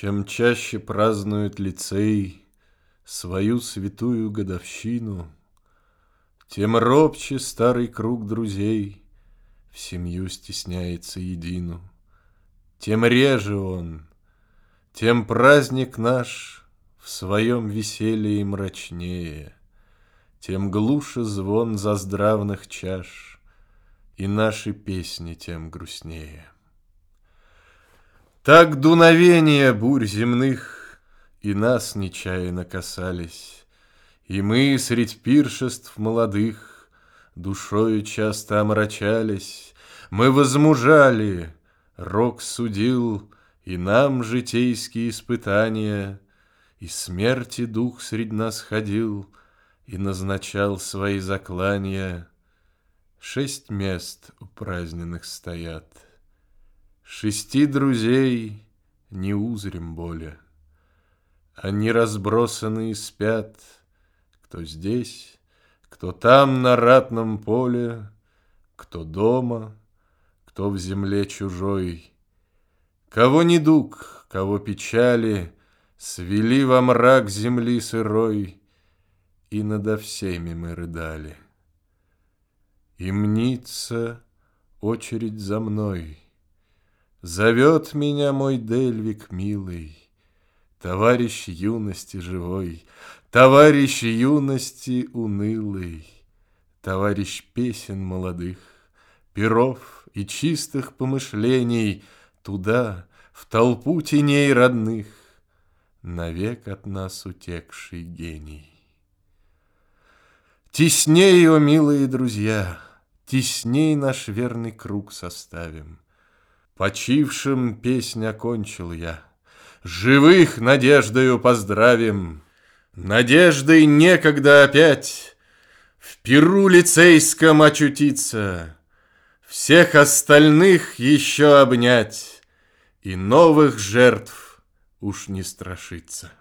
Чем чаще празднует лицей Свою святую годовщину, Тем робче старый круг друзей В семью стесняется едину. Тем реже он, тем праздник наш В своем веселье мрачнее, Тем глуше звон заздравных чаш, И наши песни тем грустнее. Так дуновения бурь земных И нас нечаянно касались, И мы средь пиршеств молодых Душою часто омрачались, Мы возмужали, рок судил И нам житейские испытания, И смерти дух средь нас ходил И назначал свои заклания. Шесть мест у праздненных стоят — Шести друзей не узрим более. Они разбросанные спят, Кто здесь, кто там на ратном поле, Кто дома, кто в земле чужой. Кого недуг, кого печали Свели во мрак земли сырой, И надо всеми мы рыдали. И мнится очередь за мной — Зовет меня мой Дельвик милый, Товарищ юности живой, Товарищ юности унылый, Товарищ песен молодых, Перов и чистых помышлений Туда, в толпу теней родных, Навек от нас утекший гений. Тесней, о милые друзья, Тесней наш верный круг составим — Почившим песнь окончил я. Живых надеждою поздравим. Надеждой некогда опять В Перу лицейском очутиться, Всех остальных еще обнять И новых жертв уж не страшиться.